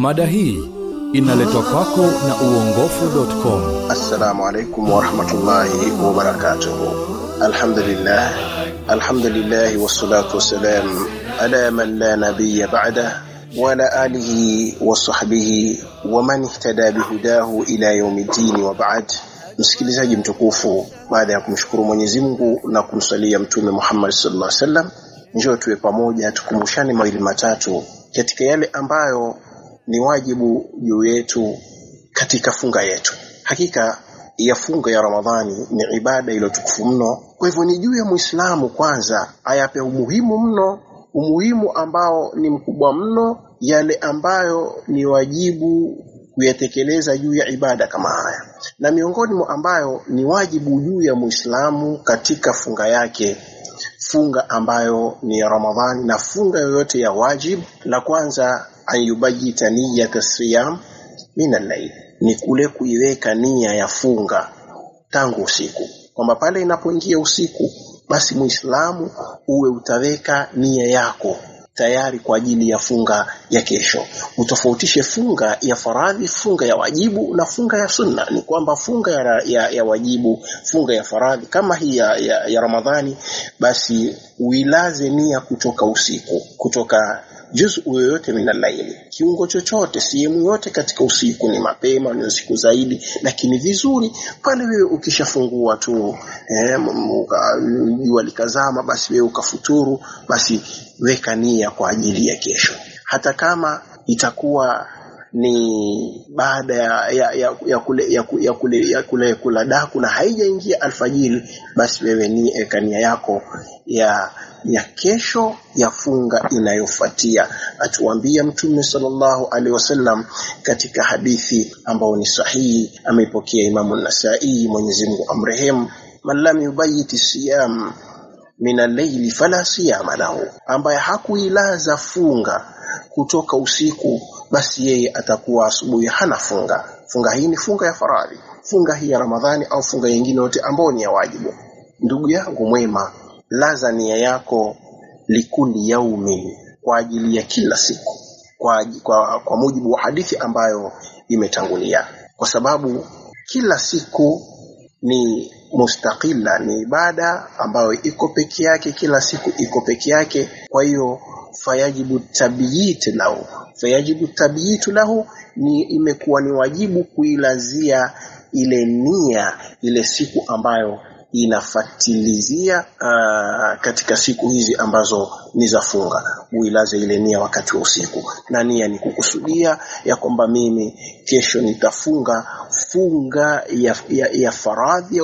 Mada hii inaletwa kwako na uongofu.com. Assalamu alaikum warahmatullahi wabarakatuhu. Alhamdulillah, alhamdulillahi wassalatu wassalam ala man la nabiyya ba'da wa ala alihi wa sahbihi wa man ihtada bihudahu ila yaumiddin wa ba'd. Msikilizaji mtukufu, baada ya kumshukuru Mwenyezi Mungu na kumsalia Mtume Muhammad sallallahu alaihi wasallam, njoo tuwe pamoja tukumbushane mawili matatu katika yale ambayo ni wajibu juu yetu katika funga yetu. Hakika ya funga ya Ramadhani ni ibada iliyotukufu mno. Kwa hivyo ni juu ya Muislamu kwanza ayape umuhimu mno, umuhimu ambao ni mkubwa mno, yale ambayo ni wajibu kuyatekeleza juu ya ibada kama haya, na miongoni mwa ambayo ni wajibu juu ya Muislamu katika funga yake funga ambayo ni ya Ramadhani na funga yoyote ya wajib, la kwanza ayubayita niyata siyam min al-layl, ni kule kuiweka nia ya funga tangu usiku, kwamba pale inapoingia usiku, basi Muislamu uwe utaweka nia yako tayari kwa ajili ya funga ya kesho. Utofautishe funga ya faradhi, funga ya wajibu na funga ya sunna. Ni kwamba funga ya, ya, ya wajibu, funga ya faradhi kama hii ya, ya, ya Ramadhani, basi uilaze nia kutoka usiku, kutoka juzu yoyote minalaili, kiungo chochote, sehemu yote katika usiku, ni mapema ni usiku zaidi, lakini vizuri pale wewe ukishafungua tu eh, jua likazama, basi wewe ukafuturu, basi weka nia kwa ajili ya kesho, hata kama itakuwa ni baada ya, ya, ya, ya kule ya, ya kule ya kule kula daku na haijaingia alfajiri, basi wewe ni eka nia yako ya ya kesho ya funga inayofuatia. Atuambia Mtume sallallahu alaihi wasallam katika hadithi ambayo ni sahihi, ameipokea Imamu Nasai, Mwenyezi Mungu amrehemu, man lam yubayiti siyam min al-layli fala siyama lahu, ambaye hakuilaza funga kutoka usiku, basi yeye atakuwa asubuhi hana funga. Funga hii ni funga ya faradhi, funga hii ya Ramadhani au funga nyingine yote ambayo ni ya wajibu. Ndugu yangu mwema, laza nia yako likuli yaumi, kwa ajili ya kila siku, kwa, kwa, kwa mujibu wa hadithi ambayo imetangulia, kwa sababu kila siku ni mustaqila, ni ibada ambayo iko peke yake, kila siku iko peke yake. Kwa hiyo fayajibu tabiit lahu, fayajibu tabiitu lahu ni imekuwa ni wajibu kuilazia ile nia ile siku ambayo inafatilizia uh, katika siku hizi ambazo ni za funga, uilaze ile nia wakati wa usiku, na nia ni kukusudia ya kwamba mimi kesho nitafunga funga ya, ya, ya faradhi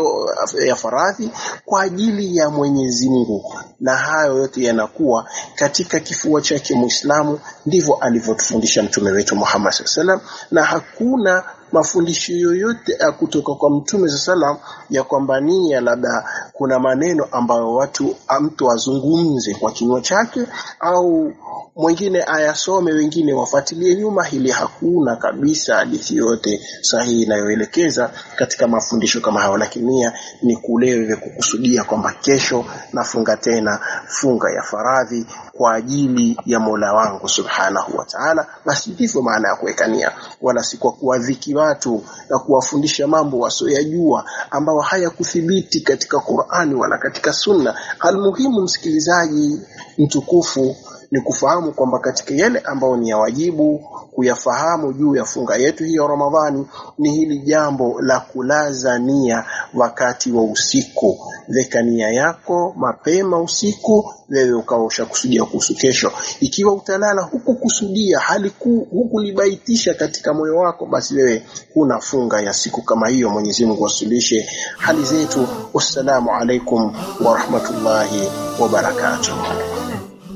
ya faradhi kwa ajili ya Mwenyezi Mungu, na hayo yote yanakuwa katika kifua chake Muislamu. Ndivyo alivyotufundisha mtume wetu Muhammad wasallam, na hakuna mafundisho yoyote kutoka kwa mtume sallam ya kwamba nia labda kuna maneno ambayo watu mtu azungumze kwa kinywa chake au mwingine ayasome, wengine wafuatilie nyuma. Hili hakuna kabisa hadithi yote sahihi inayoelekeza katika mafundisho kama hayo, lakini nia ni kule wewe kukusudia kwamba kesho nafunga tena funga ya faradhi kwa ajili ya Mola wangu subhanahu wa ta'ala. Basi ndivyo maana ya kuweka nia, wala si kwa kuwadhiki watu na kuwafundisha mambo wasioyajua ambao hayakuthibiti katika Qur'ani wala katika Sunna. Almuhimu, msikilizaji mtukufu, ni kufahamu kwamba katika yale ambayo ni ya wajibu kuyafahamu juu ya funga yetu hiyo Ramadhani ni hili jambo la kulaza nia wakati wa usiku. Weka nia yako mapema usiku, wewe ukawa ushakusudia kuhusu kesho. Ikiwa utalala huku kusudia hali huku libaitisha katika moyo wako, basi wewe huna funga ya siku kama hiyo. Mwenyezi Mungu asuluhishe hali zetu. Wassalamu alaikum wa wabarakatuh. wa barakatuh.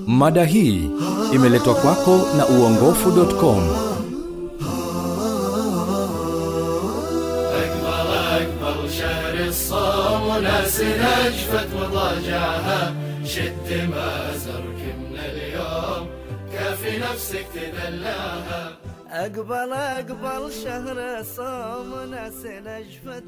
Mada hii imeletwa kwako na uongofu.com. شهر الصوم وناس نجفت مضاجعها شد ما اليوم كافي نفسك أقبل أقبل شهر صوم ناس نجفت